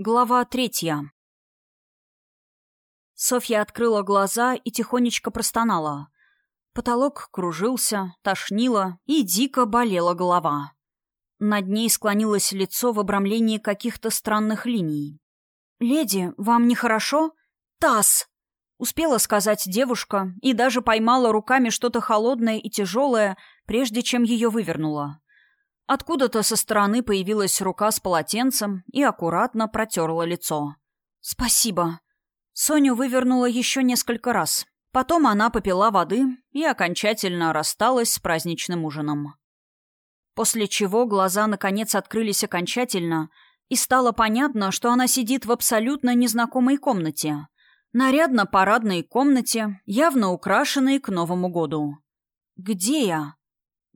Глава третья. Софья открыла глаза и тихонечко простонала. Потолок кружился, тошнило и дико болела голова. Над ней склонилось лицо в обрамлении каких-то странных линий. «Леди, вам нехорошо?» «Тасс!» — успела сказать девушка и даже поймала руками что-то холодное и тяжелое, прежде чем ее вывернула. Откуда-то со стороны появилась рука с полотенцем и аккуратно протерла лицо. «Спасибо». Соню вывернула еще несколько раз. Потом она попила воды и окончательно рассталась с праздничным ужином. После чего глаза наконец открылись окончательно, и стало понятно, что она сидит в абсолютно незнакомой комнате. Нарядно-парадной комнате, явно украшенной к Новому году. «Где я?»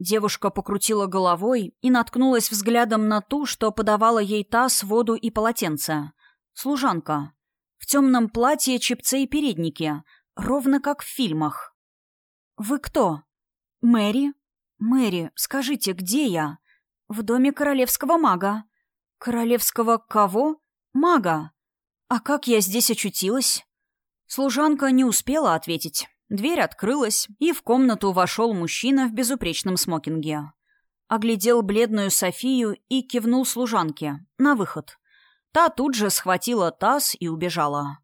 Девушка покрутила головой и наткнулась взглядом на ту, что подавала ей таз, воду и полотенце. Служанка. В темном платье, чепце и переднике. Ровно как в фильмах. «Вы кто?» «Мэри?» «Мэри, скажите, где я?» «В доме королевского мага». «Королевского кого?» «Мага». «А как я здесь очутилась?» Служанка не успела ответить. Дверь открылась, и в комнату вошел мужчина в безупречном смокинге. Оглядел бледную Софию и кивнул служанке. На выход. Та тут же схватила таз и убежала.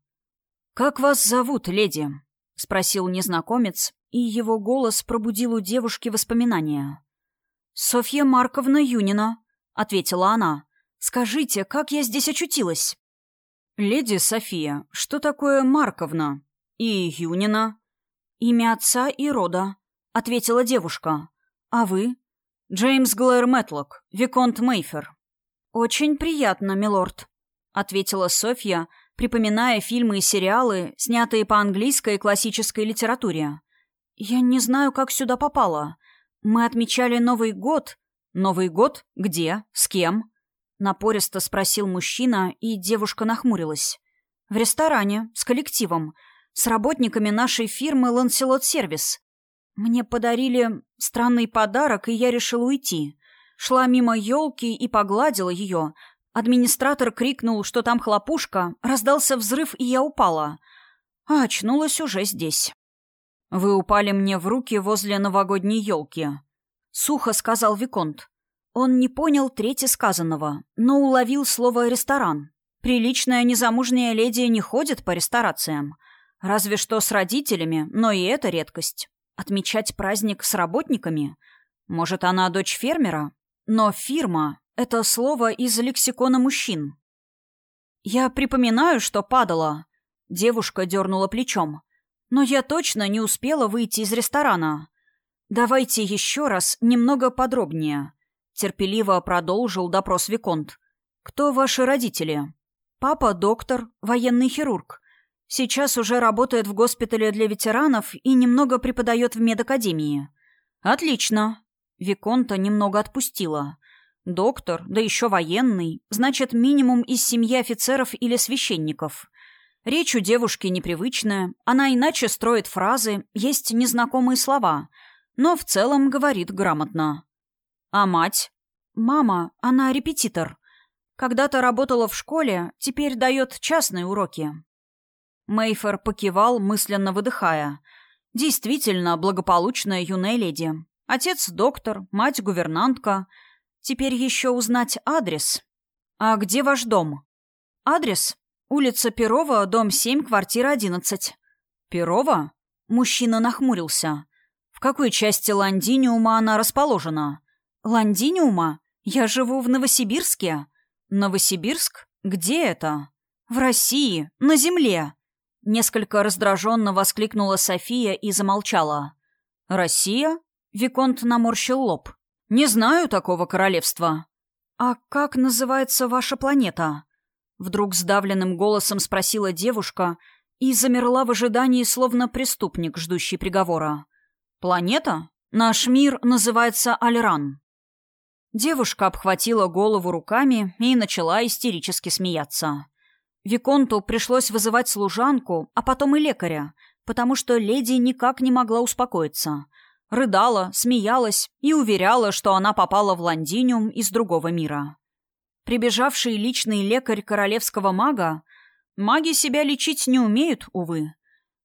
«Как вас зовут, леди?» — спросил незнакомец, и его голос пробудил у девушки воспоминания. «Софья Марковна Юнина», — ответила она. «Скажите, как я здесь очутилась?» «Леди София, что такое Марковна?» «И Юнина?» «Имя отца и рода», — ответила девушка. «А вы?» «Джеймс Глэр Мэтлок, Виконт Мейфер». «Очень приятно, милорд», — ответила Софья, припоминая фильмы и сериалы, снятые по английской классической литературе. «Я не знаю, как сюда попала. Мы отмечали Новый год». «Новый год? Где? С кем?» Напористо спросил мужчина, и девушка нахмурилась. «В ресторане, с коллективом с работниками нашей фирмы «Ланселот Сервис». Мне подарили странный подарок, и я решила уйти. Шла мимо елки и погладила ее. Администратор крикнул, что там хлопушка, раздался взрыв, и я упала. А очнулась уже здесь. «Вы упали мне в руки возле новогодней елки», — сухо сказал Виконт. Он не понял трети сказанного, но уловил слово «ресторан». Приличная незамужняя леди не ходит по ресторациям — Разве что с родителями, но и это редкость. Отмечать праздник с работниками? Может, она дочь фермера? Но фирма — это слово из лексикона мужчин. Я припоминаю, что падала. Девушка дернула плечом. Но я точно не успела выйти из ресторана. Давайте еще раз немного подробнее. Терпеливо продолжил допрос Виконт. Кто ваши родители? Папа — доктор, военный хирург. Сейчас уже работает в госпитале для ветеранов и немного преподает в медакадемии. Отлично. Виконта немного отпустила. Доктор, да еще военный, значит, минимум из семьи офицеров или священников. Речь у девушки непривычная, она иначе строит фразы, есть незнакомые слова, но в целом говорит грамотно. А мать? Мама, она репетитор. Когда-то работала в школе, теперь дает частные уроки. Мейфер покивал, мысленно выдыхая. Действительно, благополучная юная леди. Отец доктор, мать гувернантка. Теперь еще узнать адрес. А где ваш дом? Адрес? Улица Перова, дом 7, квартира 11. Перова? Мужчина нахмурился. В какой части Ландиниума она расположена? Ландиниума? Я живу в Новосибирске. Новосибирск? Где это? В России, на земле. Несколько раздраженно воскликнула София и замолчала. «Россия?» — Виконт наморщил лоб. «Не знаю такого королевства». «А как называется ваша планета?» Вдруг сдавленным голосом спросила девушка и замерла в ожидании, словно преступник, ждущий приговора. «Планета? Наш мир называется Альран». Девушка обхватила голову руками и начала истерически смеяться. Виконту пришлось вызывать служанку, а потом и лекаря, потому что леди никак не могла успокоиться. Рыдала, смеялась и уверяла, что она попала в Лондиниум из другого мира. Прибежавший личный лекарь королевского мага? Маги себя лечить не умеют, увы.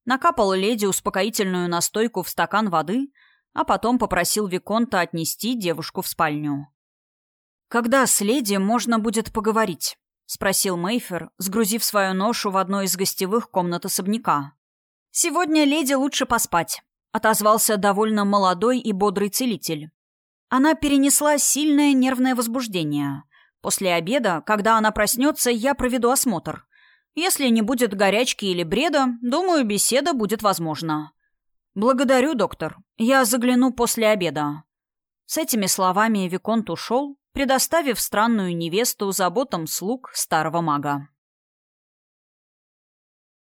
Накапал леди успокоительную настойку в стакан воды, а потом попросил Виконта отнести девушку в спальню. «Когда с леди можно будет поговорить?» — спросил Мейфер, сгрузив свою ношу в одной из гостевых комнат особняка. «Сегодня леди лучше поспать», — отозвался довольно молодой и бодрый целитель. Она перенесла сильное нервное возбуждение. После обеда, когда она проснется, я проведу осмотр. Если не будет горячки или бреда, думаю, беседа будет возможна. «Благодарю, доктор. Я загляну после обеда». С этими словами Виконт ушел, предоставив странную невесту заботам слуг старого мага.